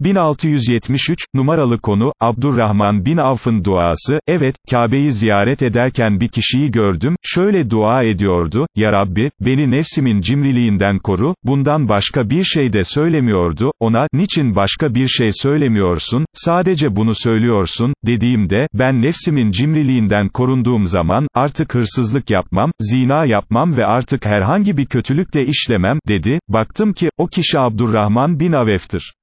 1673, numaralı konu, Abdurrahman bin Avf'ın duası, evet, Kabe'yi ziyaret ederken bir kişiyi gördüm, şöyle dua ediyordu, Ya Rabbi, beni nefsimin cimriliğinden koru, bundan başka bir şey de söylemiyordu, ona, niçin başka bir şey söylemiyorsun, sadece bunu söylüyorsun, dediğimde, ben nefsimin cimriliğinden korunduğum zaman, artık hırsızlık yapmam, zina yapmam ve artık herhangi bir kötülük de işlemem, dedi, baktım ki, o kişi Abdurrahman bin Avef'tir.